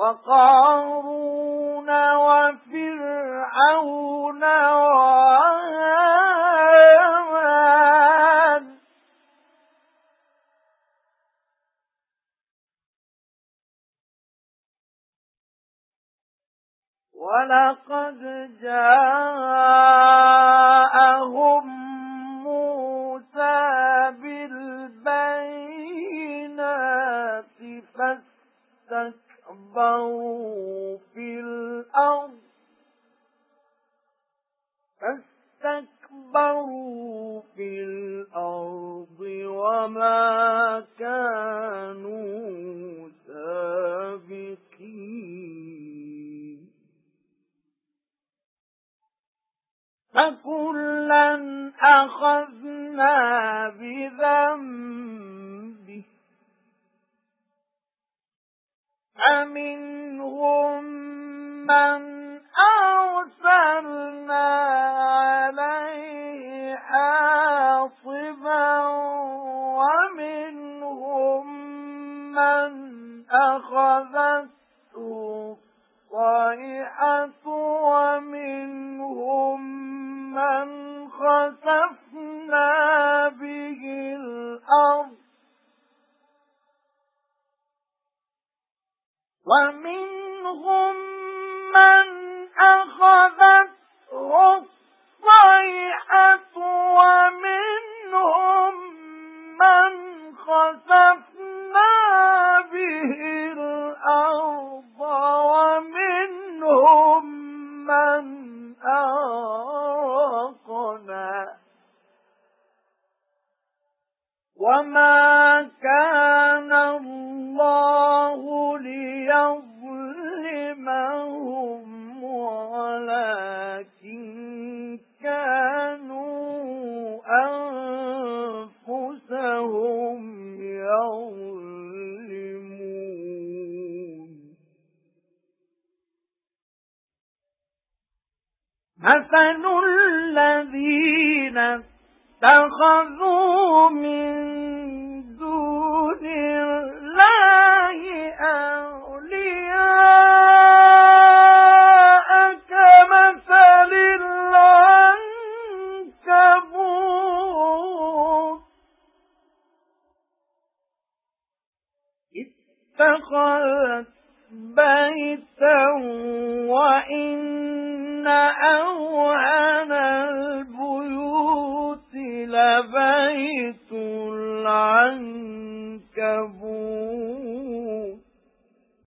وقارون وفرعون وهامان. ولقد جاءهم فَاسْتَكْبَرُوا فِي الْأَرْضِ وَمَا كَانُوا سَابِقِينَ. فَكُلًّا أَخَذْنَا بِذَنبِهِ. فمنهم من حاصبا ومنهم من أخذته الصيحة ومنهم من خسفنا به الأرض. وَمِنْهُمْ مَنْ أَخَذَتْهُ الصَّيْحَةُ وَمَا كَانَ اللَّهُ ليظلمهم ولكن كانوا أنفسهم يظلمون. مثل الذين اتخذوا اتخذت بيتا وإن أوهن العنكبوت.